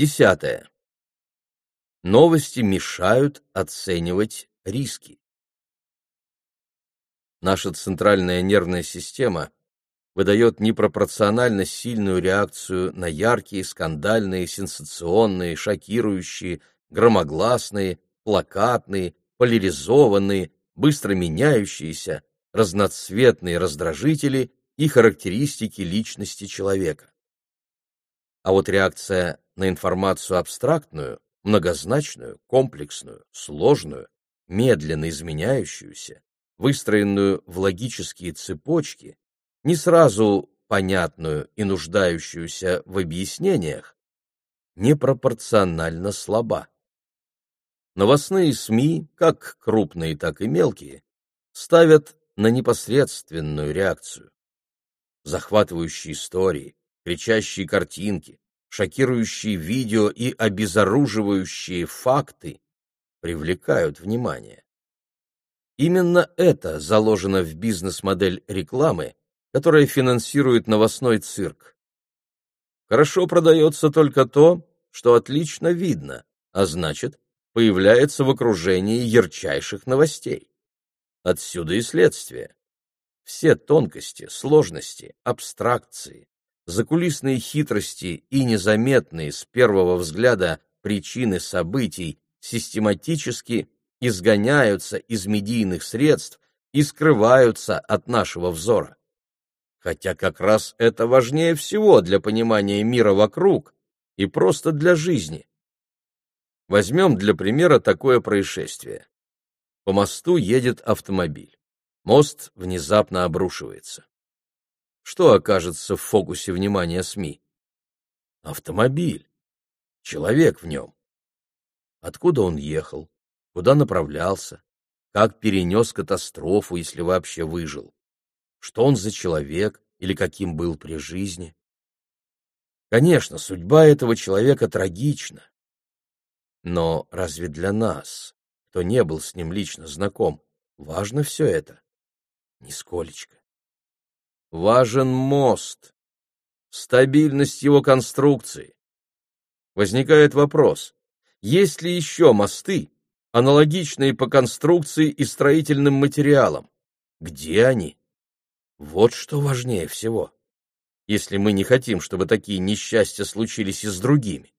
Десятое. Новости мешают оценивать риски. Наша центральная нервная система выдает непропорционально сильную реакцию на яркие, скандальные, сенсационные, шокирующие, громогласные, плакатные, поляризованные, быстро меняющиеся, разноцветные раздражители и характеристики личности человека. А вот реакция на информацию абстрактную, многозначную, комплексную, сложную, медленно изменяющуюся, выстроенную в логические цепочки, не сразу понятную и нуждающуюся в объяснениях, непропорционально слаба. Новостные СМИ, как крупные, так и мелкие, ставят на непосредственную реакцию. Захватывающие истории, кричащие картинки, шокирующие видео и обезоруживающие факты привлекают внимание. Именно это заложено в бизнес-модель рекламы, которая финансирует новостной цирк. Хорошо продается только то, что отлично видно, а значит, появляется в окружении ярчайших новостей. Отсюда и следствие. Все тонкости, сложности, абстракции, закулисные хитрости и незаметные с первого взгляда причины событий систематически изгоняются из медийных средств и скрываются от нашего взора. Хотя как раз это важнее всего для понимания мира вокруг и просто для жизни. Возьмем для примера такое происшествие. По мосту едет автомобиль. Мост внезапно обрушивается. Что окажется в фокусе внимания СМИ? Автомобиль. Человек в нем. Откуда он ехал? Куда направлялся? Как перенес катастрофу, если вообще выжил? Что он за человек или каким был при жизни? Конечно, судьба этого человека трагична. Но разве для нас, кто не был с ним лично знаком, важно все это? Нисколечко. Важен мост, стабильность его конструкции. Возникает вопрос, есть ли еще мосты, аналогичные по конструкции и строительным материалам? Где они? Вот что важнее всего, если мы не хотим, чтобы такие несчастья случились и с другими.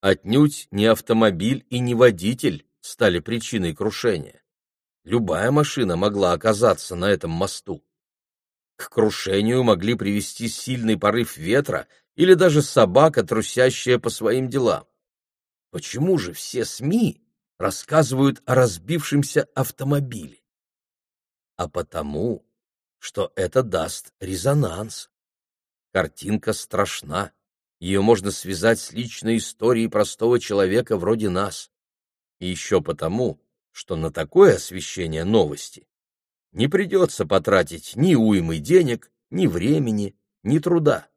Отнюдь не автомобиль и не водитель стали причиной крушения. Любая машина могла оказаться на этом мосту. К крушению могли привести сильный порыв ветра или даже собака, трусящая по своим делам. Почему же все СМИ рассказывают о разбившемся автомобиле? А потому, что это даст резонанс. Картинка страшна, ее можно связать с личной историей простого человека вроде нас. И еще потому, что на такое освещение новости не придется потратить ни уймы денег, ни времени, ни труда.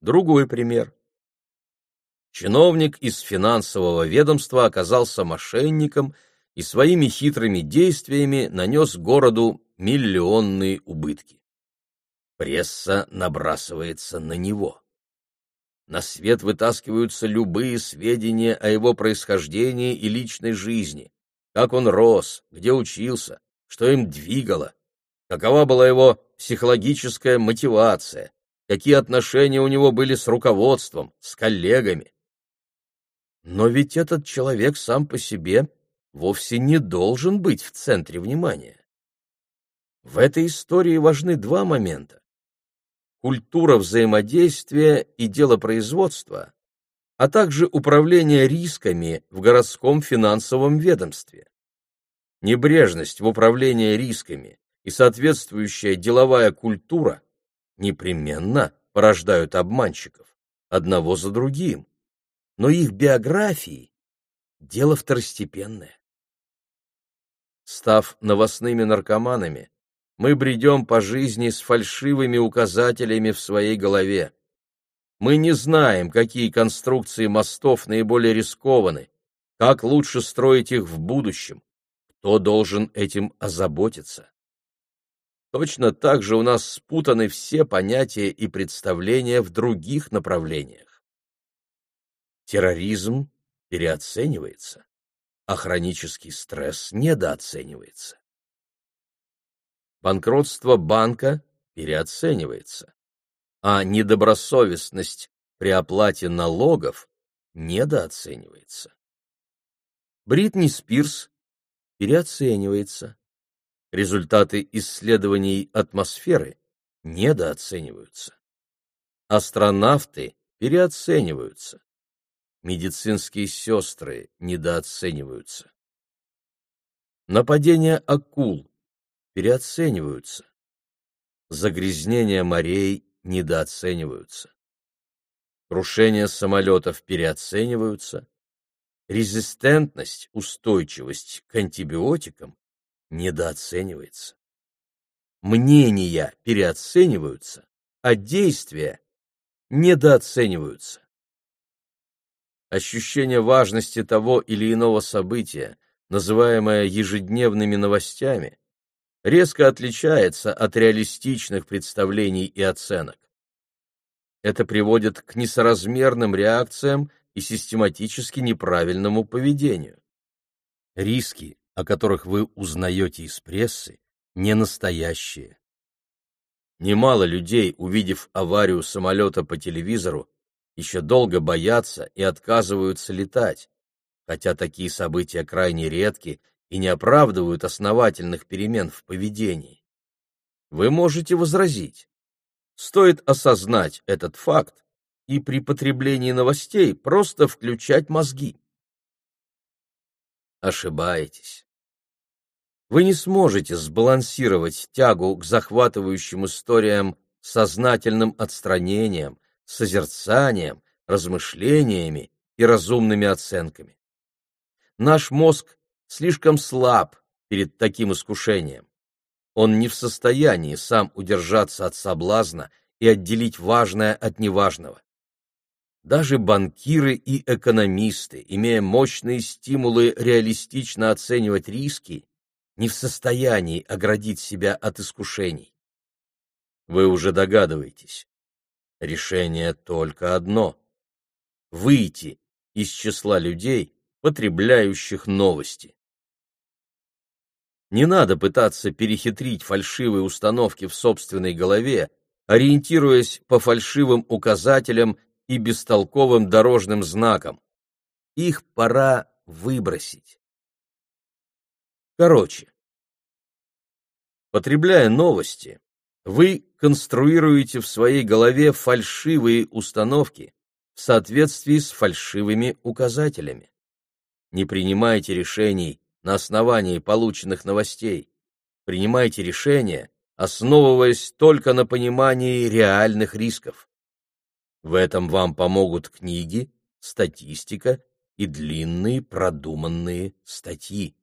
Другой пример. Чиновник из финансового ведомства оказался мошенником и своими хитрыми действиями нанес городу миллионные убытки. Пресса набрасывается на него. На свет вытаскиваются любые сведения о его происхождении и личной жизни, как он рос, где учился, что им двигало, какова была его психологическая мотивация, какие отношения у него были с руководством, с коллегами. Но ведь этот человек сам по себе вовсе не должен быть в центре внимания. В этой истории важны два момента. Культура взаимодействия и делопроизводства а также управление рисками в городском финансовом ведомстве. Небрежность в управлении рисками и соответствующая деловая культура непременно порождают обманщиков, одного за другим, но их биографии – дело второстепенное. Став новостными наркоманами, мы бредем по жизни с фальшивыми указателями в своей голове. Мы не знаем, какие конструкции мостов наиболее рискованы, как лучше строить их в будущем, кто должен этим озаботиться. точно так же у нас спутаны все понятия и представления в других направлениях. Терроризм переоценивается, а хронический стресс недооценивается. Банкротство банка переоценивается, а недобросовестность при оплате налогов недооценивается. Бритни Спирс переоценивается. Результаты исследований атмосферы недооцениваются. Астронавты переоцениваются. Медицинские сестры недооцениваются. Нападения акул переоцениваются. Загрязнения морей недооцениваются. Крушение самолетов переоцениваются. Резистентность, устойчивость к антибиотикам недооценивается. Мнения переоцениваются, а действия недооцениваются. Ощущение важности того или иного события, называемое ежедневными новостями, резко отличается от реалистичных представлений и оценок. Это приводит к несоразмерным реакциям и систематически неправильному поведению. Риски, о которых вы узнаете из прессы, не настоящие. Немало людей, увидев аварию самолета по телевизору, еще долго боятся и отказываются летать, хотя такие события крайне редки и не оправдывают основательных перемен в поведении. Вы можете возразить. Стоит осознать этот факт и при потреблении новостей просто включать мозги. Ошибаетесь. Вы не сможете сбалансировать тягу к захватывающим историям сознательным отстранением, созерцанием, размышлениями и разумными оценками. Наш мозг слишком слаб перед таким искушением. Он не в состоянии сам удержаться от соблазна и отделить важное от неважного. Даже банкиры и экономисты, имея мощные стимулы реалистично оценивать риски, не в состоянии оградить себя от искушений. Вы уже догадываетесь. Решение только одно — выйти из числа людей, потребляющих новости. Не надо пытаться перехитрить фальшивые установки в собственной голове, ориентируясь по фальшивым указателям и бестолковым дорожным знакам. Их пора выбросить. Короче, потребляя новости, вы конструируете в своей голове фальшивые установки в соответствии с фальшивыми указателями. Не принимайте решений на основании полученных новостей. Принимайте решения, основываясь только на понимании реальных рисков. В этом вам помогут книги, статистика и длинные продуманные статьи.